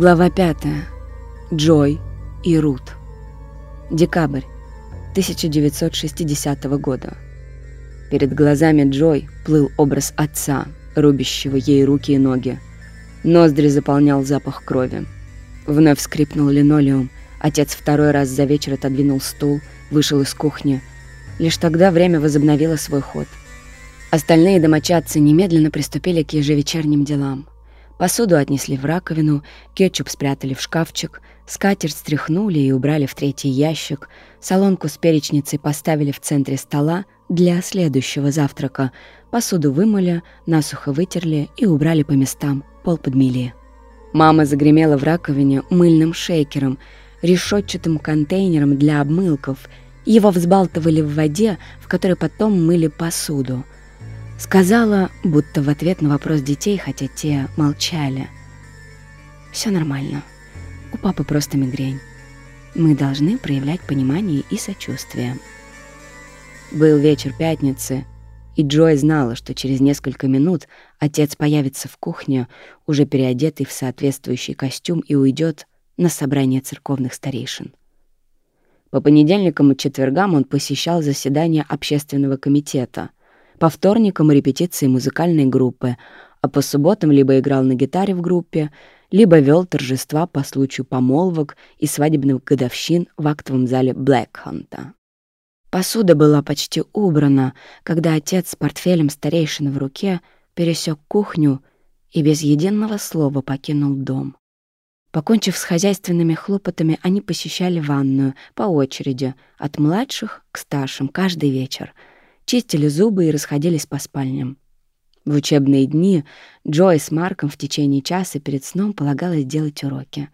Глава 5. Джой и Рут. Декабрь 1960 года. Перед глазами Джой плыл образ отца, рубящего ей руки и ноги. Ноздри заполнял запах крови. Вновь скрипнул линолеум. Отец второй раз за вечер отодвинул стул, вышел из кухни. Лишь тогда время возобновило свой ход. Остальные домочадцы немедленно приступили к ежевечерним делам. Посуду отнесли в раковину, кетчуп спрятали в шкафчик, скатерть стряхнули и убрали в третий ящик, солонку с перечницей поставили в центре стола для следующего завтрака, посуду вымыли, насухо вытерли и убрали по местам, пол подмели. Мама загремела в раковине мыльным шейкером, решетчатым контейнером для обмылков. Его взбалтывали в воде, в которой потом мыли посуду — Сказала, будто в ответ на вопрос детей, хотя те молчали. Все нормально. У папы просто мигрень. Мы должны проявлять понимание и сочувствие. Был вечер пятницы, и Джой знала, что через несколько минут отец появится в кухне, уже переодетый в соответствующий костюм, и уйдет на собрание церковных старейшин. По понедельникам и четвергам он посещал заседания общественного комитета — по вторникам репетиции музыкальной группы, а по субботам либо играл на гитаре в группе, либо вел торжества по случаю помолвок и свадебных годовщин в актовом зале Блэкханта. Посуда была почти убрана, когда отец с портфелем старейшины в руке пересек кухню и без единого слова покинул дом. Покончив с хозяйственными хлопотами, они посещали ванную по очереди, от младших к старшим, каждый вечер — чистили зубы и расходились по спальням. В учебные дни Джой с Марком в течение часа перед сном полагалось делать уроки.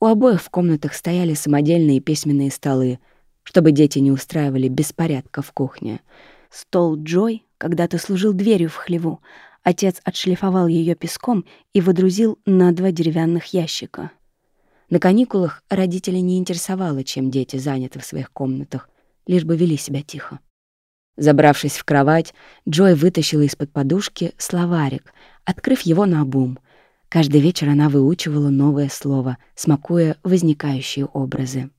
У обоих в комнатах стояли самодельные письменные столы, чтобы дети не устраивали беспорядка в кухне. Стол Джой когда-то служил дверью в хлеву. Отец отшлифовал ее песком и водрузил на два деревянных ящика. На каникулах родители не интересовало, чем дети заняты в своих комнатах, лишь бы вели себя тихо. Забравшись в кровать, Джой вытащила из-под подушки словарик, открыв его на обум. Каждый вечер она выучивала новое слово, смакуя возникающие образы.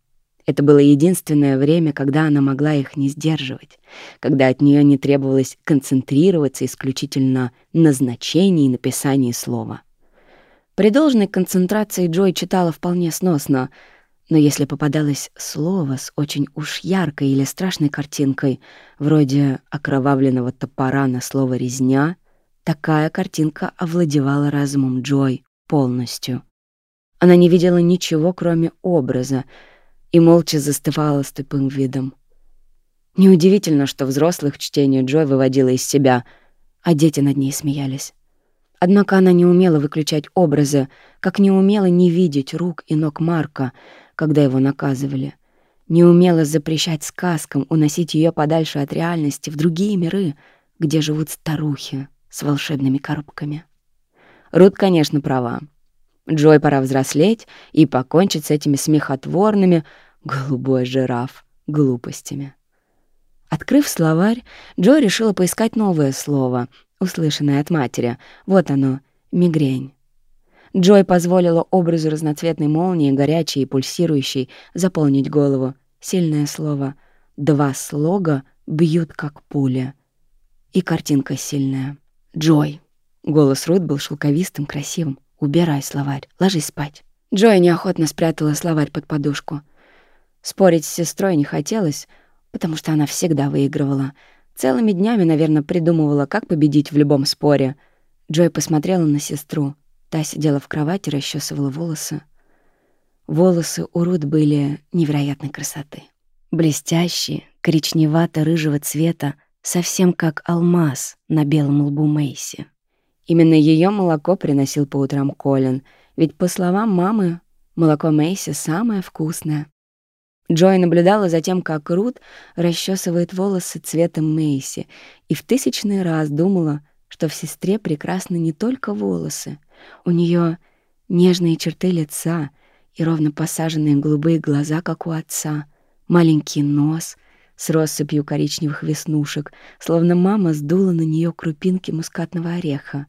Это было единственное время, когда она могла их не сдерживать, когда от нее не требовалось концентрироваться исключительно на значении и написании слова. При должной концентрации Джой читала вполне сносно — но если попадалось слово с очень уж яркой или страшной картинкой, вроде окровавленного топора на слово «резня», такая картинка овладевала разумом Джой полностью. Она не видела ничего, кроме образа, и молча застывала с тупым видом. Неудивительно, что взрослых чтение Джой выводило из себя, а дети над ней смеялись. Однако она не умела выключать образы, как не умела не видеть рук и ног Марка, когда его наказывали. Не умела запрещать сказкам уносить ее подальше от реальности в другие миры, где живут старухи с волшебными коробками. Рут, конечно, права. Джой пора взрослеть и покончить с этими смехотворными, голубой жираф, глупостями. Открыв словарь, Джой решила поискать новое слово, услышанное от матери. Вот оно — мигрень. Джой позволила образу разноцветной молнии, горячей и пульсирующей, заполнить голову. Сильное слово. Два слога бьют как пуля. И картинка сильная. «Джой». Голос Рут был шелковистым, красивым. «Убирай словарь, ложись спать». Джой неохотно спрятала словарь под подушку. Спорить с сестрой не хотелось, потому что она всегда выигрывала. Целыми днями, наверное, придумывала, как победить в любом споре. Джой посмотрела на сестру. Та сидела в кровати, расчесывала волосы. Волосы у Рут были невероятной красоты. Блестящие, коричневато-рыжего цвета, совсем как алмаз на белом лбу Мэйси. Именно ее молоко приносил по утрам Колин, ведь, по словам мамы, молоко Мэйси самое вкусное. Джой наблюдала за тем, как Рут расчесывает волосы цветом Мэйси, и в тысячный раз думала, что в сестре прекрасны не только волосы, у нее нежные черты лица и ровно посаженные голубые глаза, как у отца, маленький нос с россыпью коричневых веснушек, словно мама сдула на нее крупинки мускатного ореха.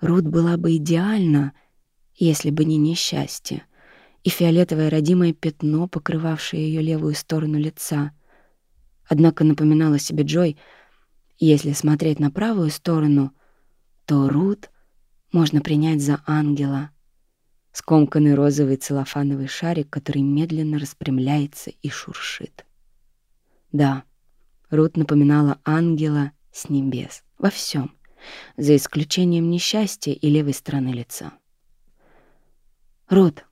Рут была бы идеальна, если бы не несчастье и фиолетовое родимое пятно, покрывавшее ее левую сторону лица. Однако напоминала себе Джой, если смотреть на правую сторону, то Рут можно принять за ангела. Скомканный розовый целлофановый шарик, который медленно распрямляется и шуршит. Да, Рут напоминала ангела с небес во всем, за исключением несчастья и левой стороны лица. «Рут,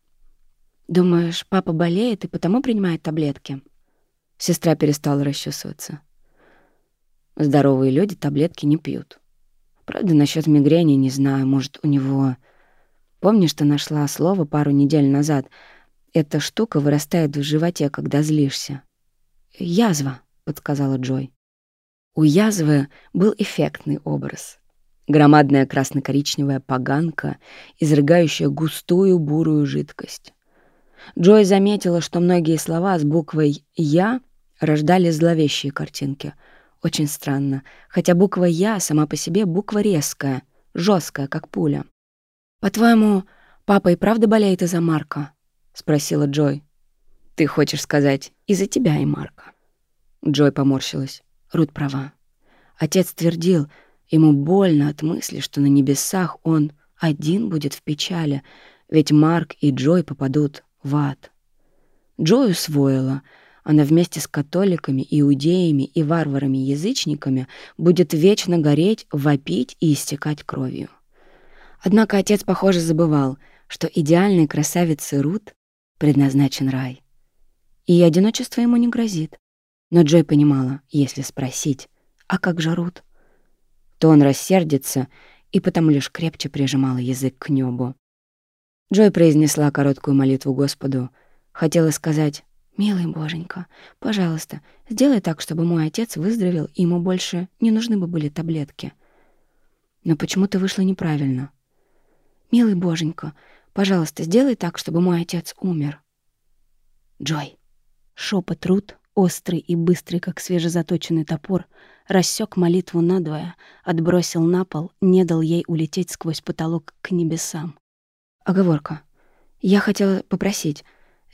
думаешь, папа болеет и потому принимает таблетки?» Сестра перестала расчесываться. Здоровые люди таблетки не пьют. Правда, насчет мигрени не знаю, может, у него... Помнишь, ты нашла слово пару недель назад? Эта штука вырастает в животе, когда злишься. «Язва», — подсказала Джой. У язвы был эффектный образ. Громадная красно-коричневая поганка, изрыгающая густую бурую жидкость. Джой заметила, что многие слова с буквой «Я» рождали зловещие картинки. Очень странно, хотя буква «Я» сама по себе буква резкая, жесткая, как пуля. «По-твоему, папа и правда болеет из-за Марка?» — спросила Джой. «Ты хочешь сказать, из-за тебя и Марка?» Джой поморщилась. Рут права. Отец твердил, ему больно от мысли, что на небесах он один будет в печали, ведь Марк и Джой попадут в ад. Джой усвоила. Она вместе с католиками, иудеями и варварами-язычниками будет вечно гореть, вопить и истекать кровью. Однако отец, похоже, забывал, что идеальной красавице Рут предназначен рай. И одиночество ему не грозит. Но Джой понимала, если спросить, а как же Рут, то он рассердится и потому лишь крепче прижимала язык к небу. Джой произнесла короткую молитву Господу. Хотела сказать, «Милый боженька, пожалуйста, сделай так, чтобы мой отец выздоровел, и ему больше не нужны бы были таблетки». Но почему-то вышло неправильно. «Милый боженька, пожалуйста, сделай так, чтобы мой отец умер». «Джой». Шепот Рут острый и быстрый, как свежезаточенный топор, рассек молитву надвое, отбросил на пол, не дал ей улететь сквозь потолок к небесам. Оговорка. Я хотела попросить,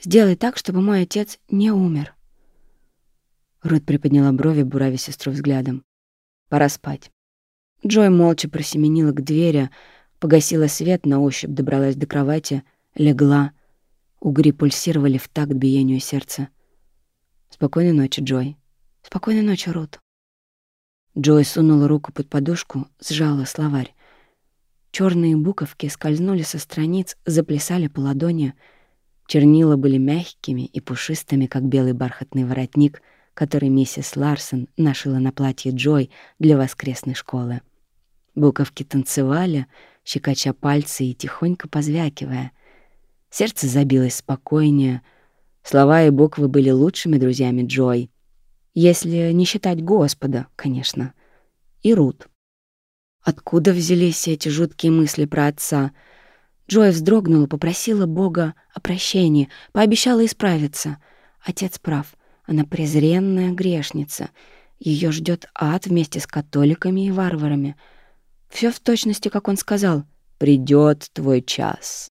сделай так, чтобы мой отец не умер. Рут приподняла брови, буравя сестру взглядом. Пора спать. Джой молча просеменила к двери, погасила свет, на ощупь добралась до кровати, легла. Угри пульсировали в такт биению сердца. «Спокойной ночи, Джой». «Спокойной ночи, Рут». Джой сунула руку под подушку, сжала словарь. Черные буковки скользнули со страниц, заплясали по ладони. Чернила были мягкими и пушистыми, как белый бархатный воротник, который миссис Ларсон нашила на платье Джой для воскресной школы. Буковки танцевали, щекоча пальцы и тихонько позвякивая. Сердце забилось спокойнее — Слова и буквы были лучшими друзьями Джой. Если не считать Господа, конечно. И Рут. Откуда взялись эти жуткие мысли про отца? Джой вздрогнула, попросила Бога о прощении, пообещала исправиться. Отец прав. Она презренная грешница. Ее ждет ад вместе с католиками и варварами. Все в точности, как он сказал. «Придет твой час».